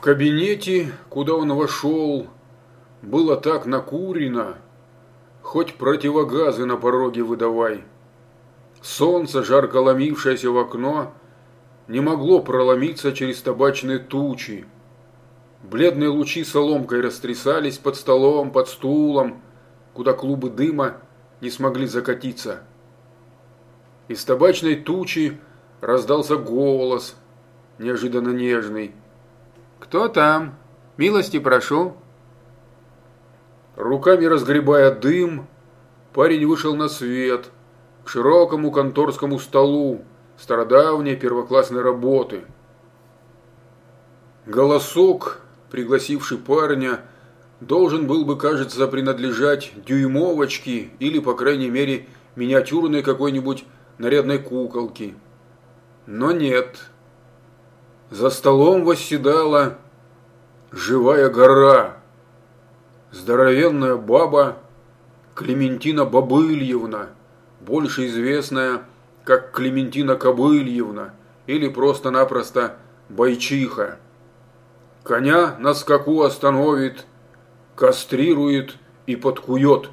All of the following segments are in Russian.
В кабинете, куда он вошел, было так накурено, хоть противогазы на пороге выдавай. Солнце, жарко ломившееся в окно, не могло проломиться через табачные тучи. Бледные лучи соломкой растрясались под столом, под стулом, куда клубы дыма не смогли закатиться. Из табачной тучи раздался голос, неожиданно нежный. «Кто там? Милости прошу!» Руками разгребая дым, парень вышел на свет, к широкому конторскому столу стародавней первоклассной работы. Голосок, пригласивший парня, должен был бы, кажется, принадлежать дюймовочке или, по крайней мере, миниатюрной какой-нибудь нарядной куколке. Но нет. За столом восседала живая гора. Здоровенная баба Клементина Бабыльевна, больше известная как Клементина Кобыльевна или просто-напросто Бойчиха. Коня на скаку остановит, кастрирует и подкует.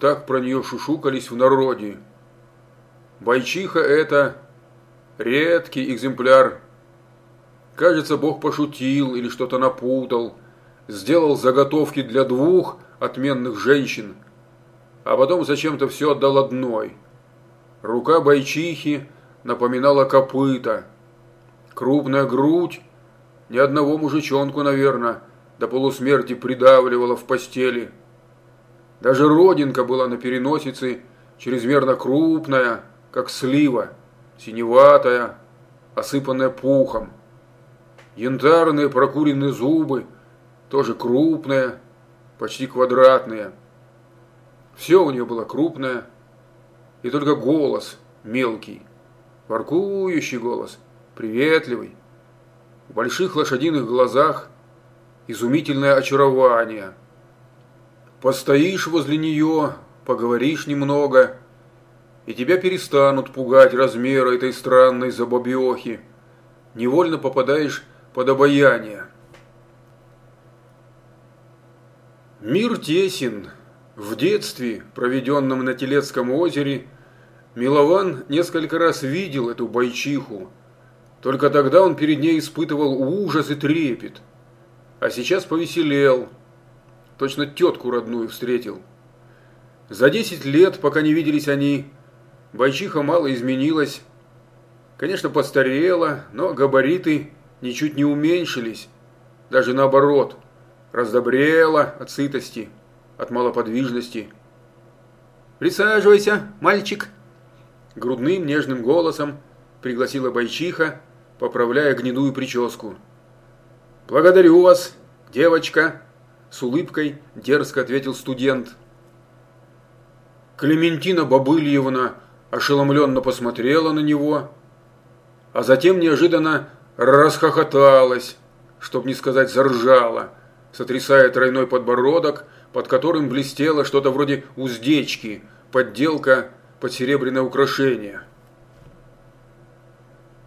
Так про нее шушукались в народе. Бойчиха это редкий экземпляр. Кажется, Бог пошутил или что-то напутал, сделал заготовки для двух отменных женщин, а потом зачем-то все отдал одной. Рука бойчихи напоминала копыта. Крупная грудь, ни одного мужичонку, наверное, до полусмерти придавливала в постели. Даже родинка была на переносице, чрезмерно крупная, как слива, синеватая, осыпанная пухом. Янтарные прокуренные зубы, тоже крупные, почти квадратные. Все у нее было крупное, и только голос мелкий, воркующий голос, приветливый. В больших лошадиных глазах изумительное очарование. Постоишь возле нее, поговоришь немного, и тебя перестанут пугать размеры этой странной забобехи. Невольно попадаешь под обаяние. Мир тесен. В детстве, проведенном на Телецком озере, Милован несколько раз видел эту бойчиху. Только тогда он перед ней испытывал ужас и трепет. А сейчас повеселел. Точно тетку родную встретил. За десять лет, пока не виделись они, бойчиха мало изменилась. Конечно, постарела, но габариты ничуть не уменьшились. Даже наоборот, раздобрела от сытости, от малоподвижности. «Присаживайся, мальчик!» грудным нежным голосом пригласила бойчиха, поправляя гнедую прическу. «Благодарю вас, девочка!» С улыбкой дерзко ответил студент. Клементина Бабыльевна ошеломленно посмотрела на него, а затем неожиданно расхохоталась, чтоб не сказать заржала, сотрясая тройной подбородок, под которым блестело что-то вроде уздечки, подделка под серебряное украшение.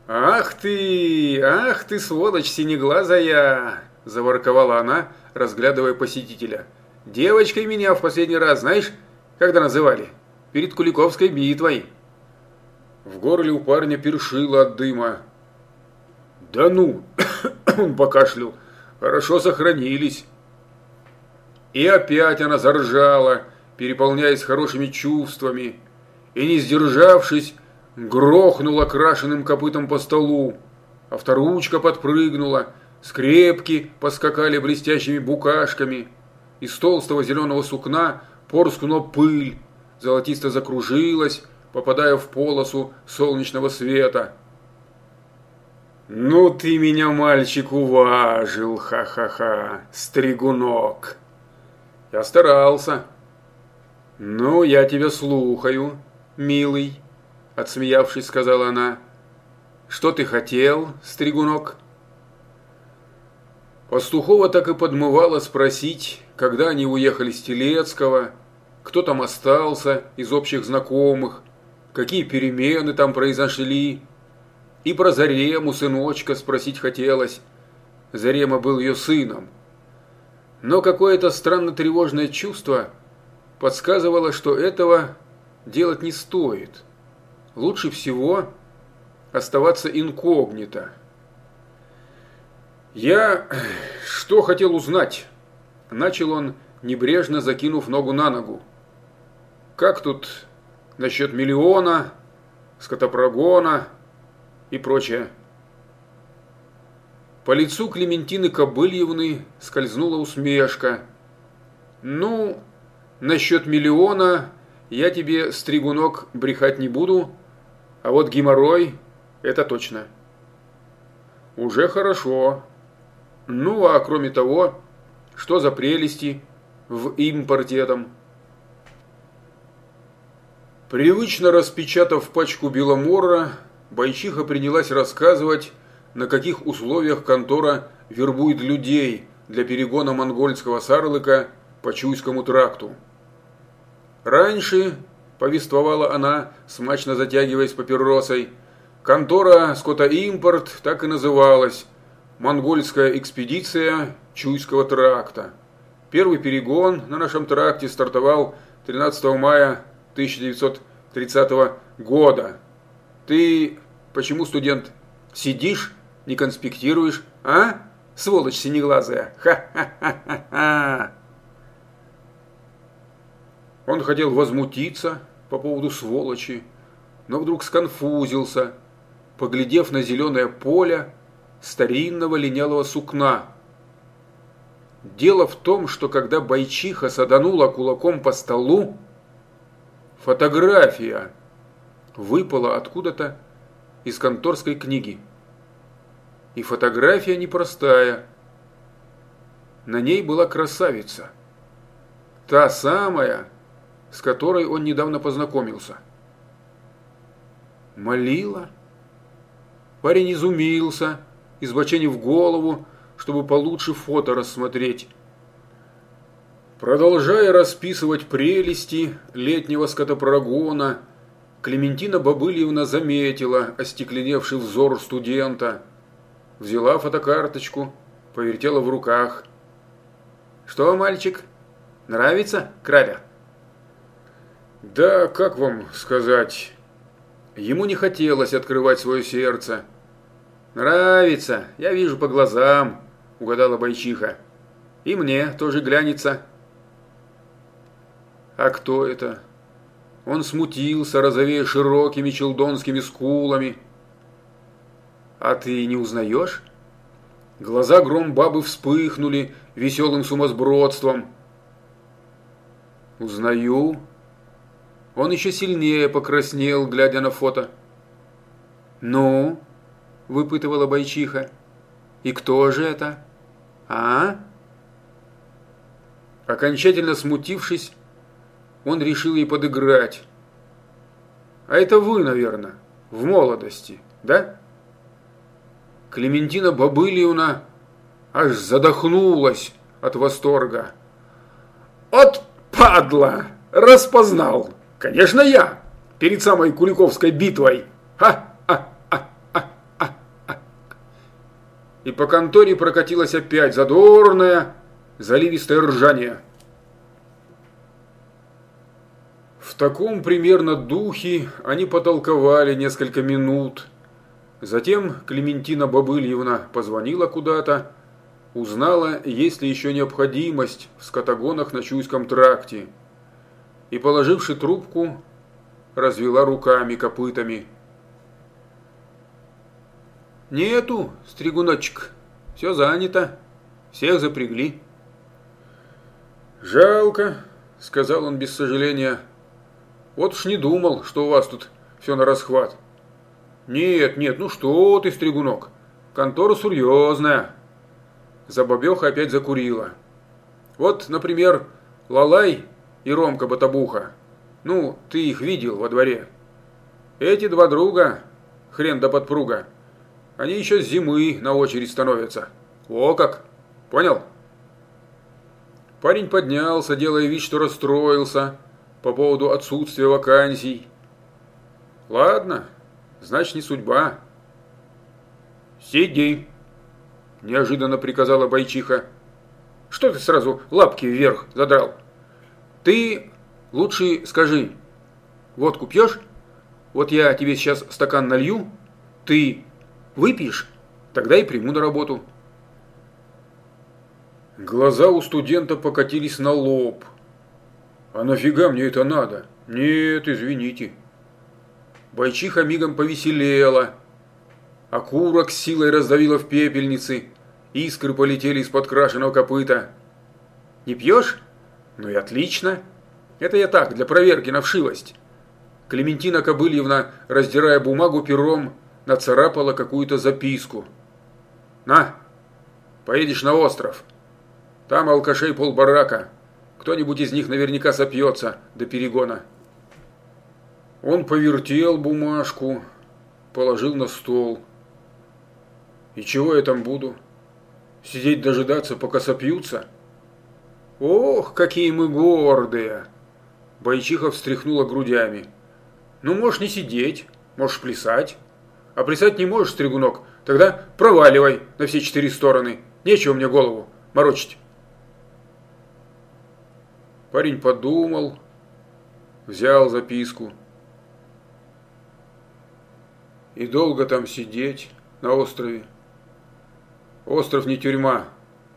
«Ах ты, ах ты, сволочь синеглазая!» – заворковала она, разглядывая посетителя. «Девочкой меня в последний раз, знаешь, когда называли? Перед Куликовской битвой». В горле у парня першило от дыма. «Да ну!» – он покашлял. «Хорошо сохранились». И опять она заржала, переполняясь хорошими чувствами и, не сдержавшись, грохнула крашеным копытом по столу. Авторучка подпрыгнула, скрепки поскакали блестящими букашками. Из толстого зеленого сукна порскнула пыль, золотисто закружилась, попадая в полосу солнечного света. «Ну ты меня, мальчик, уважил, ха-ха-ха, стригунок!» «Я старался». «Ну, я тебя слухаю», милый», – отсмеявшись, сказала она. «Что ты хотел, стригунок?» Пастухова так и подмывала спросить, когда они уехали с Телецкого, кто там остался из общих знакомых, какие перемены там произошли. И про Зарему, сыночка, спросить хотелось. Зарема был ее сыном. Но какое-то странно тревожное чувство подсказывало, что этого делать не стоит. Лучше всего оставаться инкогнито. «Я что хотел узнать?» Начал он, небрежно закинув ногу на ногу. «Как тут насчет миллиона, скотопрогона и прочее?» По лицу Клементины Кобыльевны скользнула усмешка. «Ну, насчет миллиона я тебе, стригунок, брехать не буду, а вот геморрой – это точно». «Уже хорошо. Ну, а кроме того, что за прелести в импорте этом?» Привычно распечатав пачку беломора, бойчиха принялась рассказывать, на каких условиях контора вербует людей для перегона монгольского сарлыка по Чуйскому тракту. Раньше, повествовала она, смачно затягиваясь папиросой, контора «Скотоимпорт» так и называлась «Монгольская экспедиция Чуйского тракта». Первый перегон на нашем тракте стартовал 13 мая 1930 года. Ты почему, студент, сидишь не конспектируешь, а? Сволочь синеглазая. Ха-ха-ха-ха-ха. Он хотел возмутиться по поводу сволочи, но вдруг сконфузился, поглядев на зеленое поле старинного линялого сукна. Дело в том, что когда бойчиха саданула кулаком по столу, фотография выпала откуда-то из конторской книги. И фотография непростая. На ней была красавица. Та самая, с которой он недавно познакомился. Молила. Парень изумился, избоченив голову, чтобы получше фото рассмотреть. Продолжая расписывать прелести летнего скотопрогона, Клементина Бабыльевна заметила остекленевший взор студента – взяла фотокарточку, повертела в руках. «Что, мальчик, нравится краля?» «Да, как вам сказать?» Ему не хотелось открывать свое сердце. «Нравится, я вижу по глазам», — угадала бойчиха. «И мне тоже глянется». «А кто это?» Он смутился, розовея широкими челдонскими скулами, а ты не узнаешь? Глаза гром бабы вспыхнули веселым сумасбродством. Узнаю. Он еще сильнее покраснел, глядя на фото. Ну, выпытывала бойчиха. И кто же это? А? Окончательно смутившись, он решил ей подыграть. А это вы, наверное, в молодости, да? Клементина Бобыльевна аж задохнулась от восторга. «От падла! Распознал! Конечно, я! Перед самой Куликовской битвой! Ха-ха-ха-ха-ха!» И по конторе прокатилось опять задорное, заливистое ржание. В таком примерно духе они потолковали несколько минут – Затем Клементина Бобыльевна позвонила куда-то, узнала, есть ли еще необходимость в скотогонах на Чуйском тракте, и, положивши трубку, развела руками копытами. «Нету, стригуночек, все занято, всех запрягли». «Жалко», — сказал он без сожаления, — «вот уж не думал, что у вас тут все на расхват». «Нет, нет, ну что ты, стригунок, контора серьезная». Забабеха опять закурила. «Вот, например, Лалай и Ромка Батабуха. Ну, ты их видел во дворе. Эти два друга, хрен да подпруга, они еще с зимы на очередь становятся. О как! Понял?» Парень поднялся, делая вид, что расстроился по поводу отсутствия вакансий. «Ладно, значит, не судьба. Сиди. – неожиданно приказала бойчиха. «Что ты сразу лапки вверх задрал? Ты лучше скажи, водку пьешь? Вот я тебе сейчас стакан налью, ты выпьешь, тогда и приму на работу». Глаза у студента покатились на лоб. «А нафига мне это надо? Нет, извините». Бойчиха мигом повеселела. Окурок силой раздавила в пепельнице. Искры полетели из-под крашеного копыта. «Не пьешь? Ну и отлично. Это я так, для проверки на вшивость». Клементина Кобыльевна, раздирая бумагу пером, нацарапала какую-то записку. «На, поедешь на остров. Там алкашей полбарака. Кто-нибудь из них наверняка сопьется до перегона». Он повертел бумажку, положил на стол. И чего я там буду? Сидеть дожидаться, пока сопьются? Ох, какие мы гордые! Бойчиха встряхнула грудями. Ну, можешь не сидеть, можешь плясать. А плясать не можешь, стригунок, тогда проваливай на все четыре стороны. Нечего мне голову морочить. Парень подумал, взял записку. И долго там сидеть на острове? Остров не тюрьма,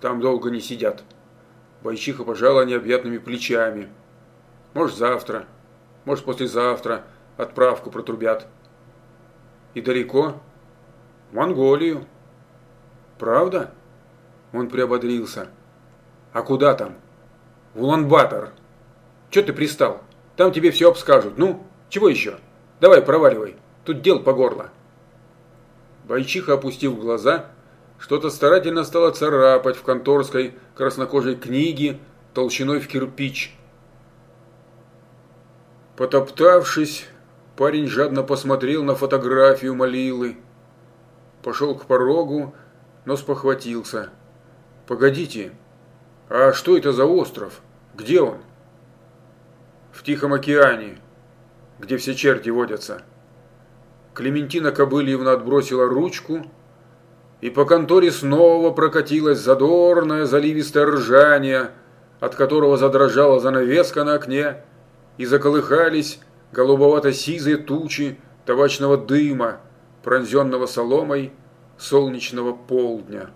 там долго не сидят. Бойчиха пожала необъятными плечами. Может, завтра, может, послезавтра отправку протрубят. И далеко? В Монголию. Правда? Он приободрился. А куда там? Улан-Батор. Че ты пристал? Там тебе все обскажут. Ну, чего еще? Давай, проваливай. Тут дел по горло. Бойчиха, опустив глаза, что-то старательно стало царапать в конторской краснокожей книге толщиной в кирпич. Потоптавшись, парень жадно посмотрел на фотографию Малилы. Пошел к порогу, но спохватился. «Погодите, а что это за остров? Где он?» «В Тихом океане, где все черти водятся». Клементина Кобыльевна отбросила ручку, и по конторе снова прокатилось задорное заливистое ржание, от которого задрожала занавеска на окне, и заколыхались голубовато-сизые тучи табачного дыма, пронзенного соломой солнечного полдня.